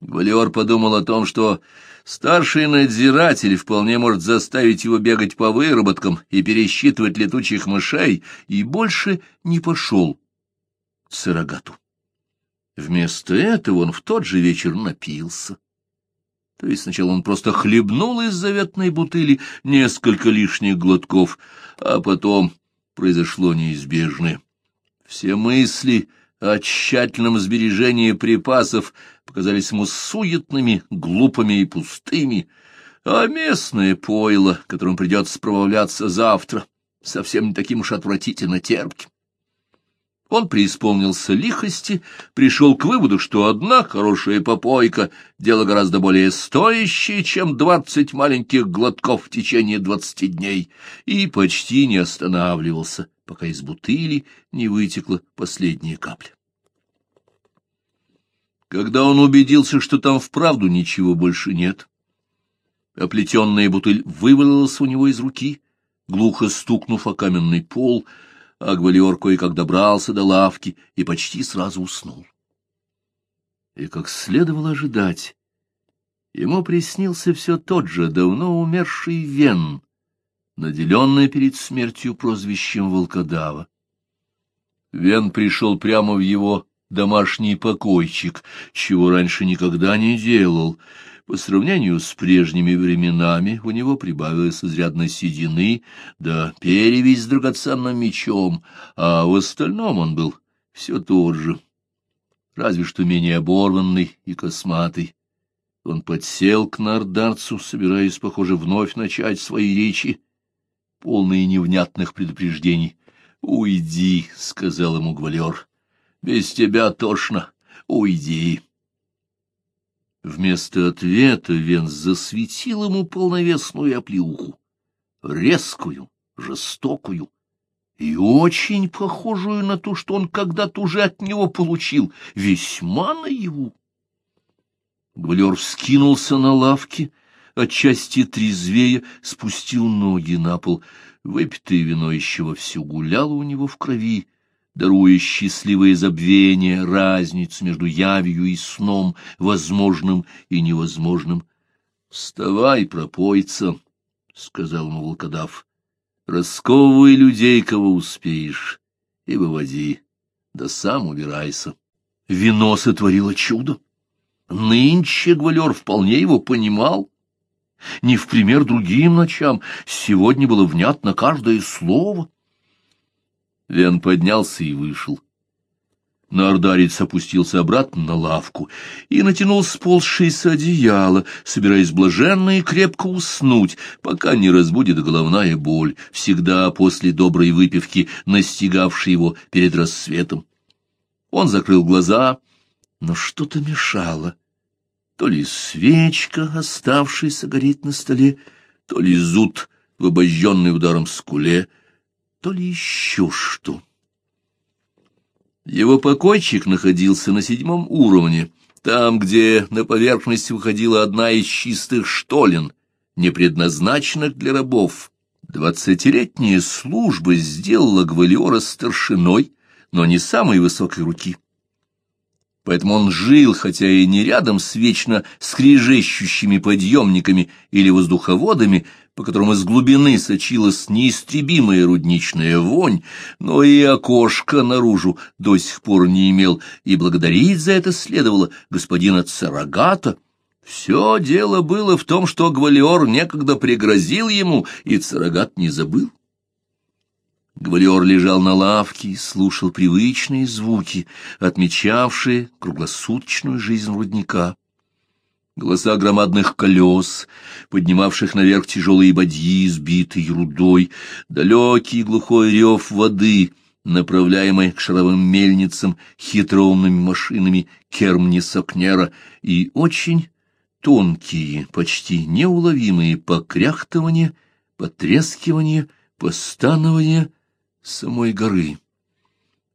Гвалиор подумал о том, что старший надзиратель вполне может заставить его бегать по выработкам и пересчитывать летучих мышей, и больше не пошел к Сарагату. Вместо этого он в тот же вечер напился. То есть сначала он просто хлебнул из заветной бутыли несколько лишних глотков, а потом произошло неизбежное. Все мысли о тщательном сбережении припасов показались ему суетными, глупыми и пустыми, а местное пойло, которым придется справляться завтра, совсем не таким уж отвратительно терпким. Он преисполнился лихости, пришел к выводу, что одна хорошая попойка — дело гораздо более стоящее, чем двадцать маленьких глотков в течение двадцати дней, и почти не останавливался, пока из бутыли не вытекла последняя капля. Когда он убедился, что там вправду ничего больше нет, оплетенная бутыль вывалилась у него из руки, глухо стукнув о каменный пол — а Гвалиор кое-как добрался до лавки и почти сразу уснул. И, как следовало ожидать, ему приснился все тот же давно умерший Вен, наделенный перед смертью прозвищем волкодава. Вен пришел прямо в его домашний покойчик, чего раньше никогда не делал, по сравнению с прежними временами у него прибавилось изрядно седины, да перевесь с драгоценным мечом, а в остальном он был все тот же, разве что менее оборванный и косматый. Он подсел к нардарцу, собираясь, похоже, вновь начать свои речи, полные невнятных предупреждений. «Уйди», — сказал ему Гвалер, — «без тебя тошно, уйди». Вместо ответа Венс засветил ему полновесную оплеуху, резкую, жестокую и очень похожую на ту, что он когда-то уже от него получил, весьма наяву. Гвалер вскинулся на лавке, отчасти трезвея, спустил ноги на пол. Выпитое вино еще вовсю гуляло у него в крови, даруя счастливое забвение, разницу между явью и сном, возможным и невозможным. — Вставай, пропойца, — сказал ему волкодав, — расковывай людей, кого успеешь, и выводи, да сам убирайся. Вино сотворило чудо. Нынче Гвалер вполне его понимал. Не в пример другим ночам, сегодня было внятно каждое слово — Вен поднялся и вышел. Нардарец опустился обратно на лавку и натянул сползшееся одеяло, собираясь блаженно и крепко уснуть, пока не разбудит головная боль, всегда после доброй выпивки, настигавшей его перед рассветом. Он закрыл глаза, но что-то мешало. То ли свечка, оставшаяся гореть на столе, то ли зуд в обожженной ударом скуле — то ли еще что. Его покойчик находился на седьмом уровне, там, где на поверхность выходила одна из чистых штолен, не предназначенных для рабов. Двадцатилетняя служба сделала Гвалиора старшиной, но не самой высокой руки. Поэтому он жил, хотя и не рядом с вечно скрежещущими подъемниками или воздуховодами, по которым из глубины сочилась неистребимая рудничная вонь, но и окошко наружу до сих пор не имел, и благодарить за это следовало господина Царагата. Все дело было в том, что Гвалиор некогда пригрозил ему, и Царагат не забыл. Гвалиор лежал на лавке и слушал привычные звуки, отмечавшие круглосуточную жизнь рудника. Голоса громадных колес, поднимавших наверх тяжелые бадьи, сбитые рудой, далекий глухой рев воды, направляемый к шаровым мельницам хитроумными машинами Кермни-Сокнера, и очень тонкие, почти неуловимые покряхтывания, потрескивания, постанования самой горы.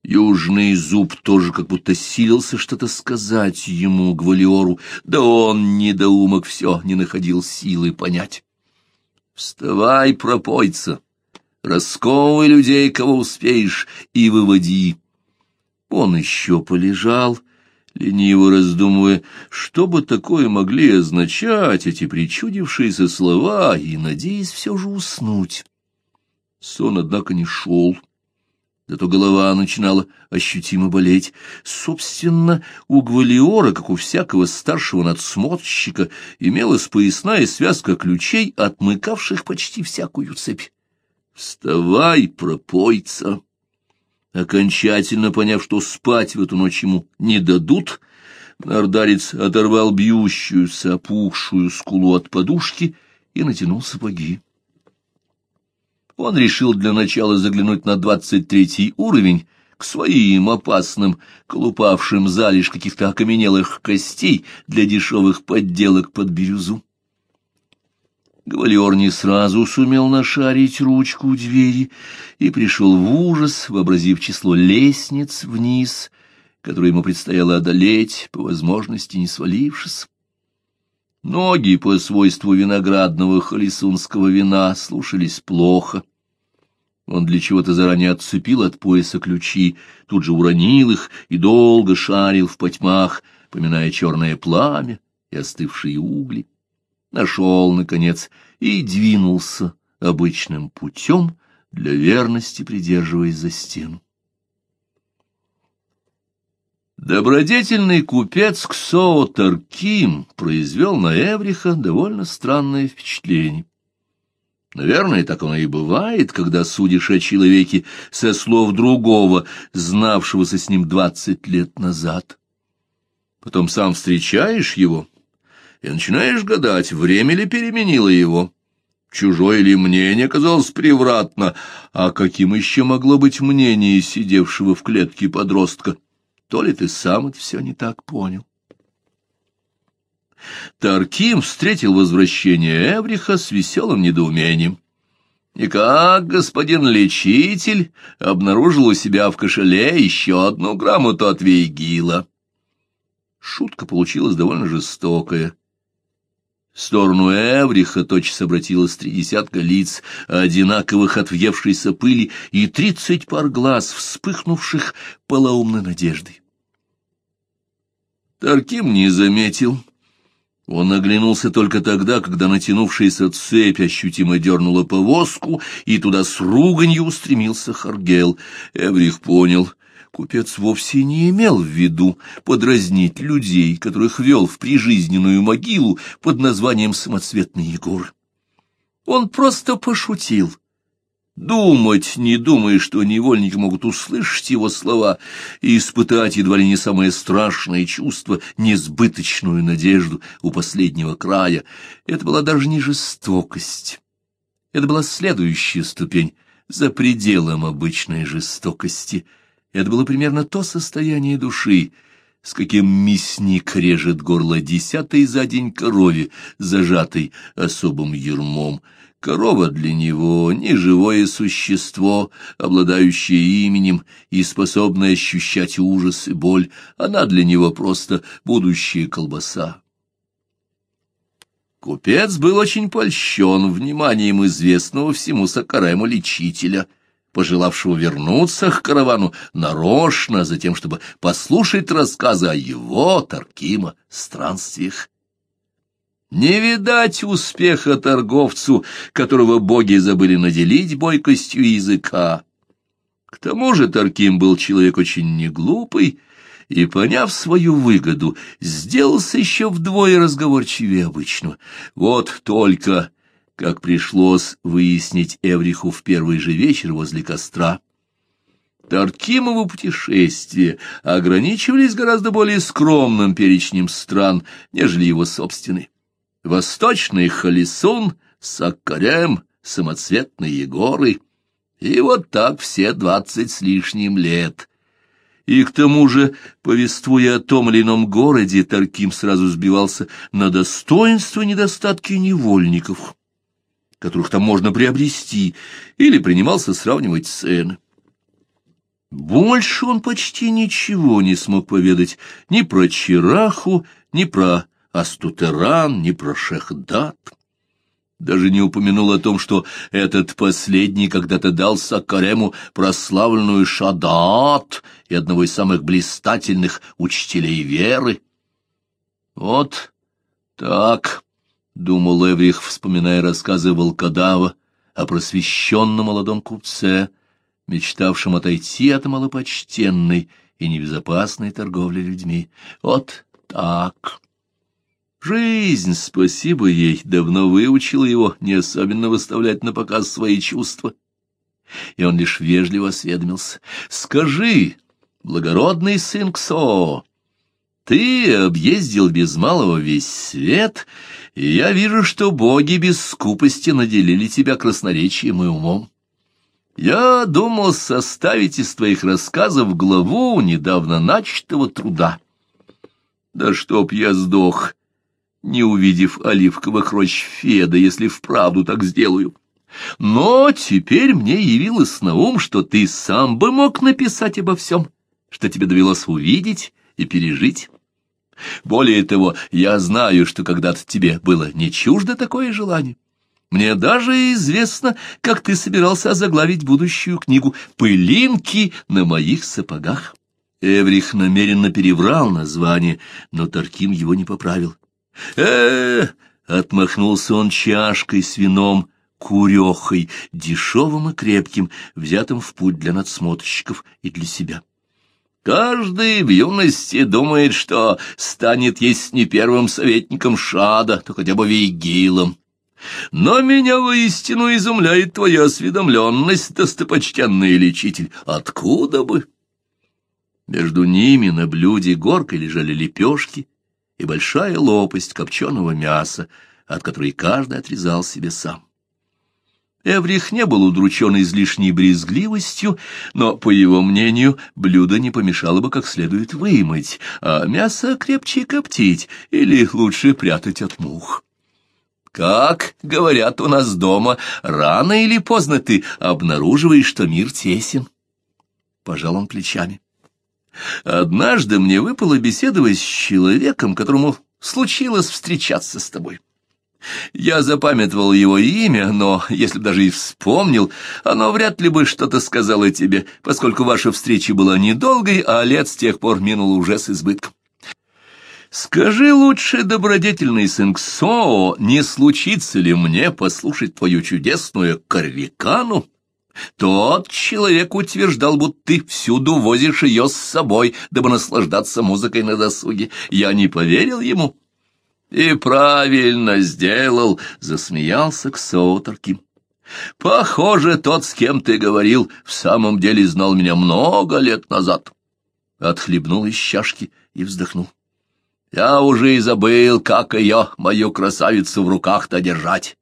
Южный зуб тоже как будто силился что-то сказать ему, Гвалиору, да он, недоумок, все не находил силы понять. «Вставай, пропойца, расковывай людей, кого успеешь, и выводи». Он еще полежал, лениво раздумывая, что бы такое могли означать эти причудившиеся слова, и надеясь все же уснуть. Сон, однако, не шел. Зато голова начинала ощутимо болеть. Собственно, у Гвалиора, как у всякого старшего надсмотрщика, имелась поясная связка ключей, отмыкавших почти всякую цепь. «Вставай, пропойца!» Окончательно поняв, что спать в эту ночь ему не дадут, Нардарец оторвал бьющуюся, опухшую скулу от подушки и натянул сапоги. Он решил для начала заглянуть на двадцать третий уровень, к своим опасным, колупавшим залишь каких-то окаменелых костей для дешевых подделок под бирюзу. Гвалиор не сразу сумел нашарить ручку двери и пришел в ужас, вообразив число лестниц вниз, которые ему предстояло одолеть, по возможности не свалившись. Ноги по свойству виноградного холесунского вина слушались плохо. Он для чего-то заранее отцепил от пояса ключи, тут же уронил их и долго шарил в потьмах, поминая черное пламя и остывшие угли нашел, наконец, и двинулся обычным путем, для верности придерживаясь за стену. Добродетельный купец Ксоо Тарким произвел на Эвриха довольно странное впечатление. Наверное, так оно и бывает, когда судишь о человеке со слов другого, знавшегося с ним двадцать лет назад. Потом сам встречаешь его — и начинаешь гадать, время ли переменило его. Чужое ли мнение казалось превратно, а каким еще могло быть мнение сидевшего в клетке подростка? То ли ты сам это все не так понял. Тарким встретил возвращение Эвриха с веселым недоумением. И как господин лечитель обнаружил у себя в кошеле еще одну грамоту от Вейгила. Шутка получилась довольно жестокая. В сторону Эвриха тотчас обратилось три десятка лиц, одинаковых от въевшейся пыли, и тридцать пар глаз, вспыхнувших полоумной надеждой. Тарким не заметил. Он оглянулся только тогда, когда натянувшаяся цепь ощутимо дернула повозку, и туда с руганью устремился Харгел. Эврих понял — Купец вовсе не имел в виду подразнить людей, которых вел в прижизненную могилу под названием «Самоцветный Егор». Он просто пошутил. Думать, не думая, что невольники могут услышать его слова и испытать едва ли не самое страшное чувство, несбыточную надежду у последнего края, это была даже не жестокость. Это была следующая ступень за пределом обычной жестокости — это было примерно то состояние души, с каким мясник режет горло десятой за день корове, зажатой особым ермом. Корова для него — не живое существо, обладающее именем и способное ощущать ужас и боль. Она для него просто будущая колбаса. Купец был очень польщен вниманием известного всему Сакарему лечителя — пожелавшего вернуться к каравану нарочно, за тем, чтобы послушать рассказы о его, Таркима, странствиях. Не видать успеха торговцу, которого боги забыли наделить бойкостью языка. К тому же Тарким был человек очень неглупый, и, поняв свою выгоду, сделался еще вдвое разговорчивее обычного. Вот только как пришлось выяснить Эвриху в первый же вечер возле костра. Таркимовы путешествия ограничивались гораздо более скромным перечнем стран, нежели его собственный. Восточный Халисун, Саккарем, самоцветные горы. И вот так все двадцать с лишним лет. И к тому же, повествуя о том или ином городе, Тарким сразу сбивался на достоинство и недостатки невольников которых там можно приобрести, или принимался сравнивать цены. Больше он почти ничего не смог поведать ни про Чираху, ни про Астутеран, ни про Шехдат. Даже не упомянул о том, что этот последний когда-то дал Сакарему прославленную Шадат и одного из самых блистательных учителей веры. Вот так, — думал Эврих, вспоминая рассказы Волкодава о просвещенном молодом купце, мечтавшем отойти от малопочтенной и небезопасной торговли людьми. Вот так. Жизнь, спасибо ей, давно выучила его не особенно выставлять на показ свои чувства. И он лишь вежливо осведомился. «Скажи, благородный сын Ксо, ты объездил без малого весь свет, и я вижу, что боги без скупости наделили тебя красноречием и умом. Я думал составить из твоих рассказов главу недавно начатого труда. Да чтоб я сдох!» Не увидев оливковых рощ Феда, если вправду так сделаю. Но теперь мне явилось на ум, что ты сам бы мог написать обо всем, что тебе довелось увидеть и пережить. Более того, я знаю, что когда-то тебе было не чуждо такое желание. Мне даже известно, как ты собирался озаглавить будущую книгу «Пылинки на моих сапогах». Эврих намеренно переврал название, но Тарким его не поправил э отмахнулся он чашкой с вином, курехой, дешевым и крепким, взятым в путь для надсмотрщиков и для себя. Каждый в юности думает, что станет, есть не первым советником Шада, то хотя бы Вейгилом. Но меня воистину изумляет твоя осведомленность, достопочтенный лечитель. Откуда бы? Между ними на блюде горкой лежали лепешки, и большая лопасть копченого мяса, от которой каждый отрезал себе сам. Эврих не был удручен излишней брезгливостью, но, по его мнению, блюдо не помешало бы как следует вымыть, а мясо крепче коптить или лучше прятать от мух. Как говорят у нас дома, рано или поздно ты обнаруживаешь, что мир тесен. Пожал он плечами. Однажды мне выпало беседовать с человеком, которому случилось встречаться с тобой. Я запамятовал его имя, но, если б даже и вспомнил, оно вряд ли бы что-то сказало тебе, поскольку ваша встреча была недолгой, а лет с тех пор минуло уже с избытком. Скажи лучше, добродетельный сын Ксоо, не случится ли мне послушать твою чудесную карвикану? Тот человек утверждал, будто ты всюду возишь ее с собой, дабы наслаждаться музыкой на досуге. Я не поверил ему. И правильно сделал, — засмеялся Ксоутерким. Похоже, тот, с кем ты говорил, в самом деле знал меня много лет назад. Отхлебнул из чашки и вздохнул. Я уже и забыл, как ее, мою красавицу, в руках-то держать.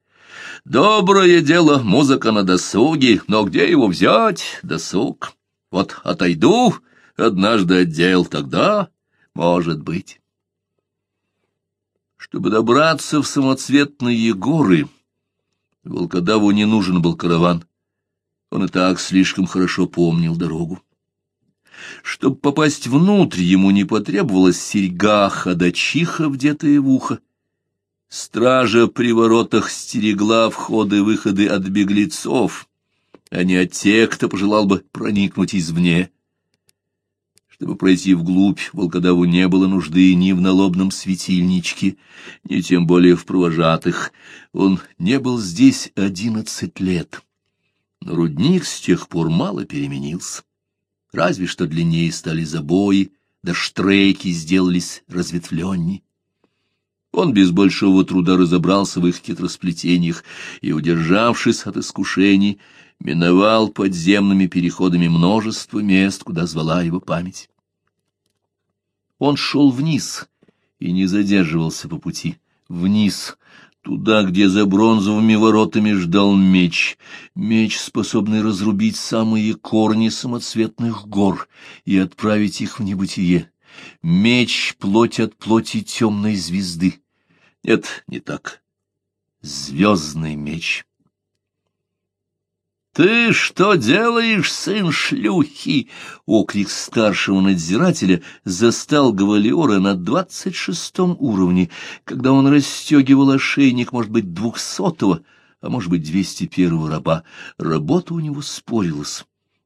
Доброе дело, музыка на досуге, но где его взять, досуг? Вот отойду однажды отдел, тогда, может быть. Чтобы добраться в самоцветные горы, волкодаву не нужен был караван. Он и так слишком хорошо помнил дорогу. Чтобы попасть внутрь, ему не потребовалась серьга ходачиха, вдетая в ухо. Стража при воротах стерегла входы-выходы от беглецов, а не от тех, кто пожелал бы проникнуть извне. Чтобы пройти вглубь, волкодаву не было нужды ни в налобном светильничке, ни тем более в провожатых. Он не был здесь одиннадцать лет. Но рудник с тех пор мало переменился. Разве что длиннее стали забои, да штрейки сделались разветвленней. Он без большого труда разобрался в их хитросплетениях и, удержавшись от искушений, миновал подземными переходами множество мест, куда звала его память. Он шел вниз и не задерживался по пути. Вниз, туда, где за бронзовыми воротами ждал меч. Меч, способный разрубить самые корни самоцветных гор и отправить их в небытие. Меч — плоть от плоти темной звезды. Нет, не так. Звездный меч. «Ты что делаешь, сын шлюхи?» Окрик старшего надзирателя застал Гавалиора на двадцать шестом уровне, когда он расстегивал ошейник, может быть, двухсотого, а может быть, двести первого раба. Работа у него спорилась.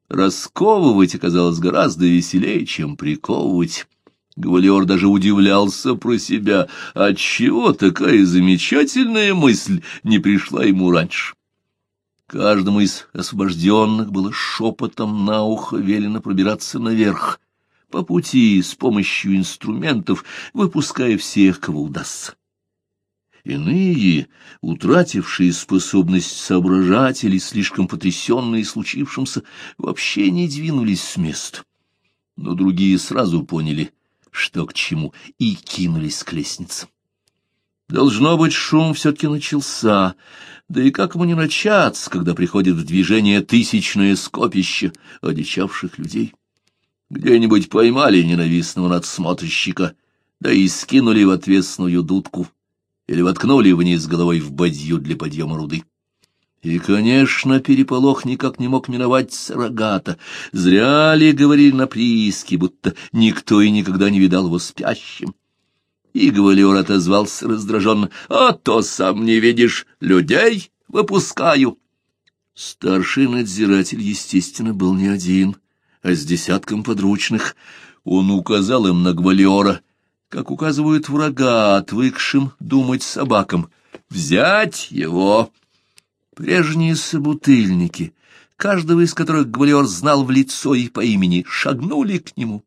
Расковывать оказалось гораздо веселее, чем приковывать. Гвалиор даже удивлялся про себя, отчего такая замечательная мысль не пришла ему раньше. Каждому из освобожденных было шепотом на ухо велено пробираться наверх, по пути с помощью инструментов, выпуская всех, кого удастся. Иные, утратившие способность соображать или слишком потрясенные случившимся, вообще не двинулись с места. Но другие сразу поняли, что к чему, и кинулись к лестнице. Должно быть, шум все-таки начался, да и как ему не начаться, когда приходит в движение тысячное скопище одичавших людей? Где-нибудь поймали ненавистного надсмотрщика, да и скинули в отвесную дудку, или воткнули вниз головой в бадью для подъема руды. И, конечно, переполох никак не мог миновать Сарагата. Зря ли говорили на прииске, будто никто и никогда не видал его спящим. И Гвалиор отозвался раздраженно. — А то сам не видишь, людей выпускаю. Старший надзиратель, естественно, был не один, а с десятком подручных. Он указал им на Гвалиора, как указывают врага, отвыкшим думать собакам. «Взять его!» Прежние собутыльники, каждого из которых Гвалиор знал в лицо и по имени, шагнули к нему.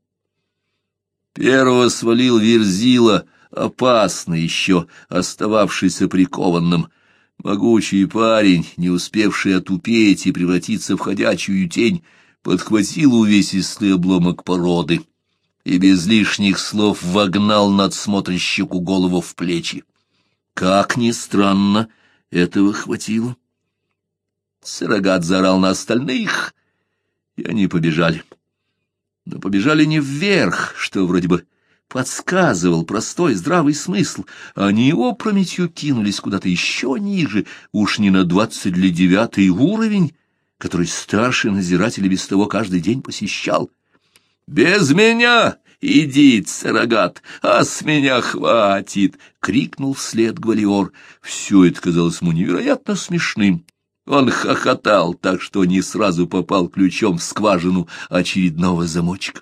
Первого свалил Верзила — опасно еще остававшийся прикованным. Могучий парень, не успевший отупеть и превратиться в ходячую тень, подхватил увесистый обломок породы и без лишних слов вогнал надсмотрщику голову в плечи. Как ни странно, этого хватило. Сырогат заорал на остальных, и они побежали. Но побежали не вверх, что вроде бы подсказывал простой здравый смысл. Они опрометью кинулись куда-то еще ниже, уж не на двадцать ли девятый уровень, который старший надзиратель без того каждый день посещал. «Без меня!» «Иди, царагат, а с меня хватит!» — крикнул вслед Гвалиор. Все это казалось ему невероятно смешным. Он хохотал так, что не сразу попал ключом в скважину очередного замочка.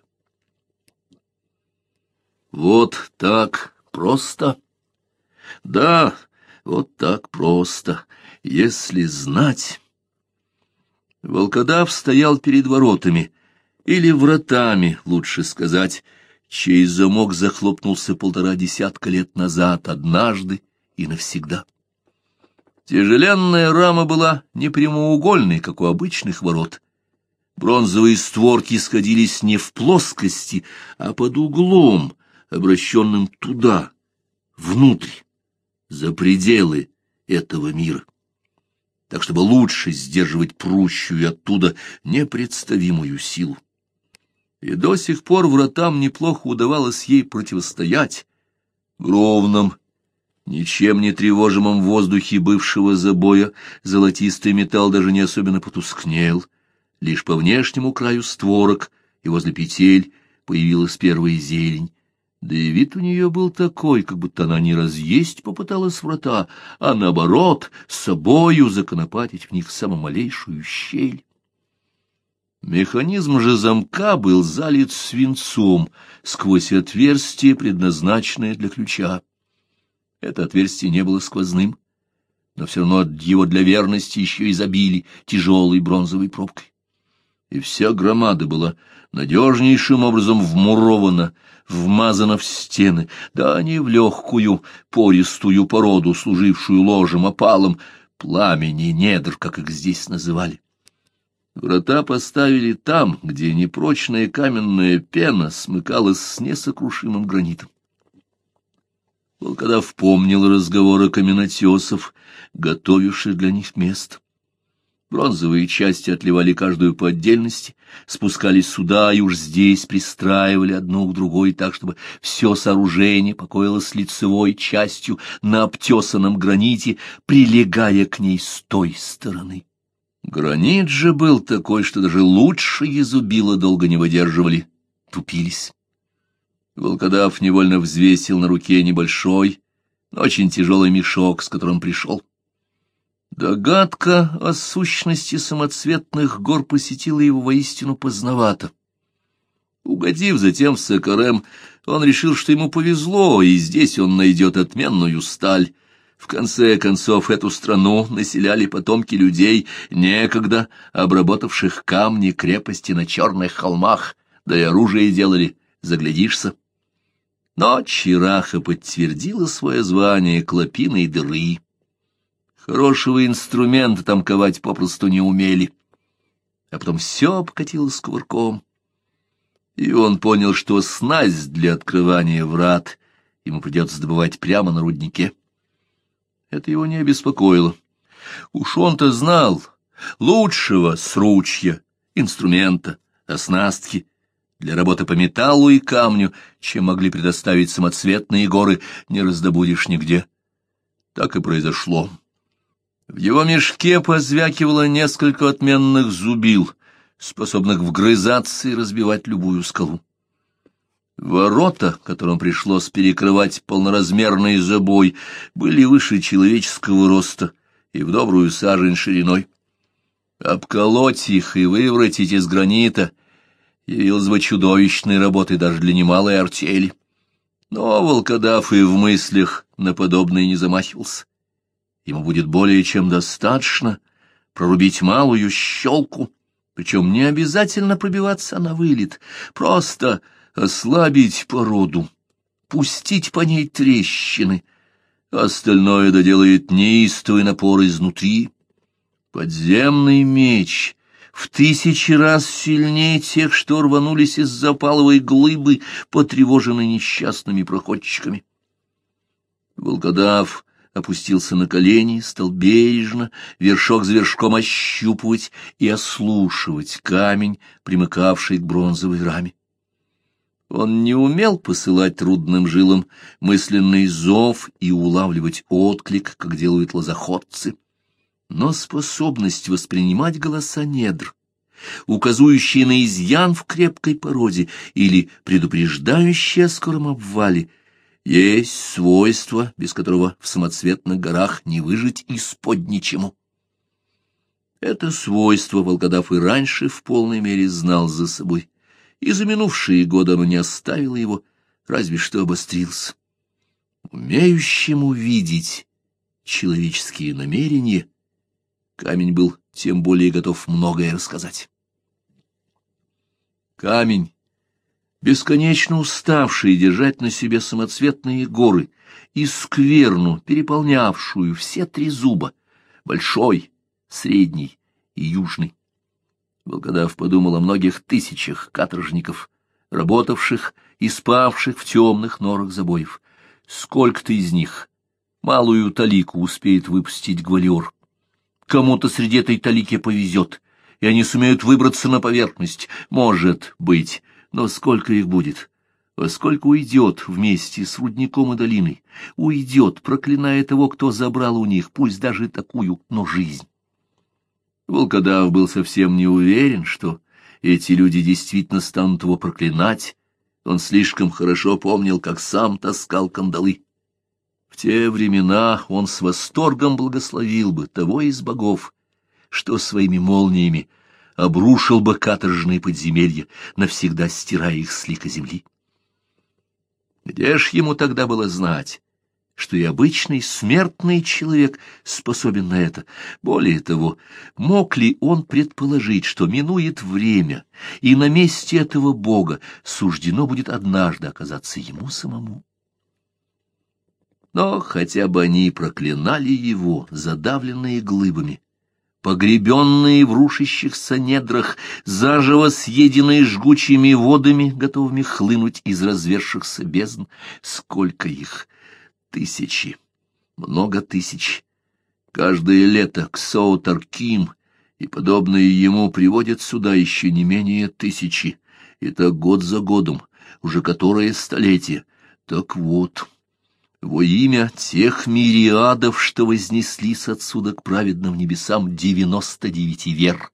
Вот так просто? Да, вот так просто, если знать. Волкодав стоял перед воротами, или вратами, лучше сказать, чей замок захлопнулся полтора десятка лет назад, однажды и навсегда. Тяжеленная рама была не прямоугольной, как у обычных ворот. Бронзовые створки сходились не в плоскости, а под углом — обращенным туда, внутрь, за пределы этого мира, так чтобы лучше сдерживать прущую оттуда непредставимую силу. И до сих пор вратам неплохо удавалось ей противостоять в ровном, ничем не тревожимом воздухе бывшего забоя золотистый металл даже не особенно потускнел, лишь по внешнему краю створок и возле петель появилась первая зелень, да и вид у нее был такой, как будто она не разъесть попыталась врата, а наоборот, собою законопатить в них самую малейшую щель. Механизм же замка был залит свинцом сквозь отверстие, предназначенное для ключа. Это отверстие не было сквозным, но все равно его для верности еще и забили тяжелой бронзовой пробкой. И вся громада была надежнейшим образом вмурована вмазана в стены, да не в легкую, пористую породу, служившую ложем опалом, пламени недр, как их здесь называли. Врата поставили там, где непрочная каменная пена смыкалась с несокрушимым гранитом. Волкодав помнил разговоры каменотесов, готовивших для них место. Бронзовые части отливали каждую по отдельности, спускались сюда и уж здесь пристраивали одну к другой так, чтобы все сооружение покоилось лицевой частью на обтесанном граните, прилегая к ней с той стороны. Гранит же был такой, что даже лучшие зубила долго не выдерживали, тупились. Волкодав невольно взвесил на руке небольшой, но очень тяжелый мешок, с которым пришел. Догадка о сущности самоцветных гор посетила его воистину поздновато. Угодив затем в Сакарем, он решил, что ему повезло, и здесь он найдет отменную сталь. В конце концов, эту страну населяли потомки людей, некогда обработавших камни крепости на черных холмах, да и оружие делали, заглядишься. Но Чираха подтвердила свое звание клопиной дыры. Хорошего инструмента там ковать попросту не умели. А потом все обкатилось кувырком. И он понял, что снасть для открывания врат ему придется добывать прямо на руднике. Это его не обеспокоило. Уж он-то знал лучшего сручья, инструмента, оснастки для работы по металлу и камню, чем могли предоставить самоцветные горы, не раздобудешь нигде. Так и произошло. В его мешке позвякивало несколько отменных зубил, способных вгрызаться и разбивать любую скалу. Ворота, которым пришлось перекрывать полноразмерный забой, были выше человеческого роста и в добрую сажень шириной. Обколоть их и выворотить из гранита явилось бы чудовищной работой даже для немалой артели. Но волкодав и в мыслях на подобное не замахивался. Ему будет более чем достаточно прорубить малую щелку, причем не обязательно пробиваться на вылет, просто ослабить породу, пустить по ней трещины. Остальное доделает неистовый напор изнутри. Подземный меч в тысячи раз сильнее тех, что рванулись из запаловой глыбы, потревоженной несчастными проходчиками. Волкодав опустился на колени, стал бережно, вершок за вершком ощупывать и ослушивать камень, примыкавший к бронзовой раме. Он не умел посылать трудным жилам мысленный зов и улавливать отклик, как делают лозоходцы, но способность воспринимать голоса недр, указывающие на изъян в крепкой породе или предупреждающие о скором обвале, есть свойство, без которого в самоцветных горах не выжить из-под ничему. Это свойство волкодав и раньше в полной мере знал за собой и за минувшие годы оно не оставило его, разве что обострился. Умеющему видеть человеческие намерения, камень был тем более готов многое рассказать. Камень, бесконечно уставший держать на себе самоцветные горы и скверну, переполнявшую все три зуба, большой, средний и южный, Волкодав подумал о многих тысячах каторжников, работавших и спавших в темных норах забоев. Сколько-то из них малую талику успеет выпустить гвалиор. Кому-то среди этой талики повезет, и они сумеют выбраться на поверхность. Может быть, но сколько их будет? Во сколько уйдет вместе с рудником и долиной? Уйдет, проклиная того, кто забрал у них, пусть даже такую, но жизнь. Волкодав был совсем не уверен, что эти люди действительно станут его проклинать. Он слишком хорошо помнил, как сам таскал кандалы. В те времена он с восторгом благословил бы того из богов, что своими молниями обрушил бы каторжные подземелья, навсегда стирая их с лика земли. Где ж ему тогда было знать, что и обычный смертный человек способен на это. Более того, мог ли он предположить, что минует время, и на месте этого Бога суждено будет однажды оказаться ему самому? Но хотя бы они проклинали его, задавленные глыбами, погребенные в рушащихся недрах, заживо съеденные жгучими водами, готовыми хлынуть из развершихся бездн, сколько их — Тысячи, много тысяч. Каждое лето Ксоутарким и подобные ему приводят сюда еще не менее тысячи, и так год за годом, уже которое столетие. Так вот, Во имя тех мириадов, что вознеслись отсюда к праведным небесам девяносто девяти вер,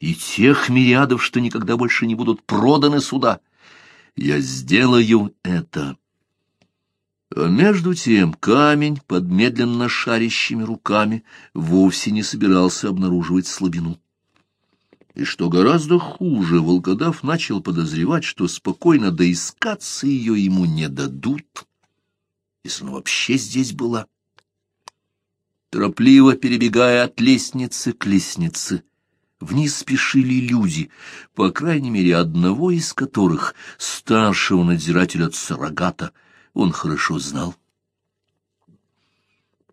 и тех мириадов, что никогда больше не будут проданы сюда, я сделаю это. А между тем камень под медленно шарящими руками вовсе не собирался обнаруживать слабину. И что гораздо хуже, волкодав начал подозревать, что спокойно доискаться ее ему не дадут, если она вообще здесь была. Торопливо перебегая от лестницы к лестнице, вниз спешили люди, по крайней мере, одного из которых, старшего надзирателя Царагата, он хорошо знал.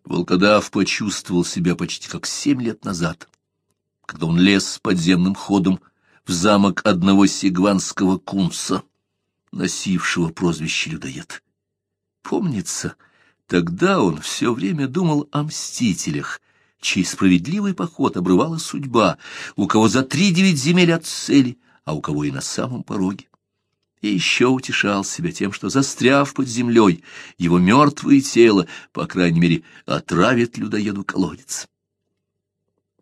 Волкодав почувствовал себя почти как семь лет назад — когда он лез подземным ходом в замок одного сигванского кунца, носившего прозвище людоед. Помнится, тогда он все время думал о мстителях, чей справедливый поход обрывала судьба, у кого за три девять земель от цели, а у кого и на самом пороге. И еще утешал себя тем, что, застряв под землей, его мертвое тело, по крайней мере, отравит людоеду колодец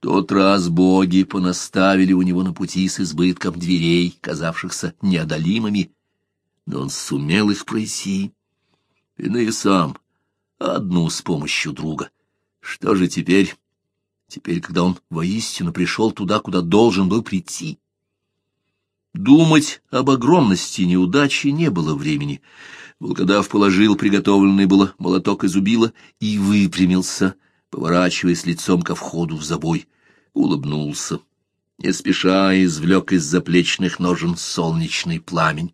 тот раз боги понаставили у него на пути с избытком дверей, казавшихся неодолимыми, но он сумел их пройти. Иные сам, одну с помощью друга. Что же теперь? Теперь, когда он воистину пришел туда, куда должен был прийти. Думать об огромности неудачи не было времени. Волкодав положил приготовленный было молоток из убила и выпрямился — поворачиваясь лицом ко входу в забой, улыбнулся. Не спеша извлек из заплечных ножен солнечный пламень.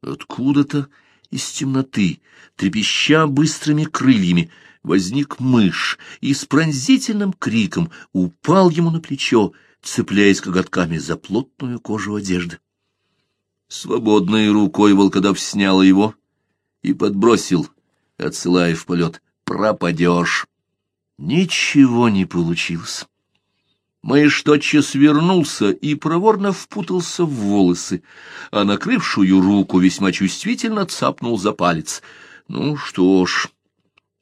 Откуда-то из темноты, трепеща быстрыми крыльями, возник мышь и с пронзительным криком упал ему на плечо, цепляясь коготками за плотную кожу одежды. Свободной рукой волкодав снял его и подбросил, отсылая в полет. «Пропадешь!» Ничего не получилось. Мышь тотчас вернулся и проворно впутался в волосы, а накрывшую руку весьма чувствительно цапнул за палец. Ну что ж,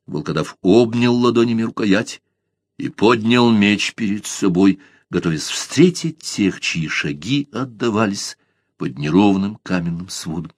волкодав обнял ладонями рукоять и поднял меч перед собой, готовясь встретить тех, чьи шаги отдавались под неровным каменным сводом.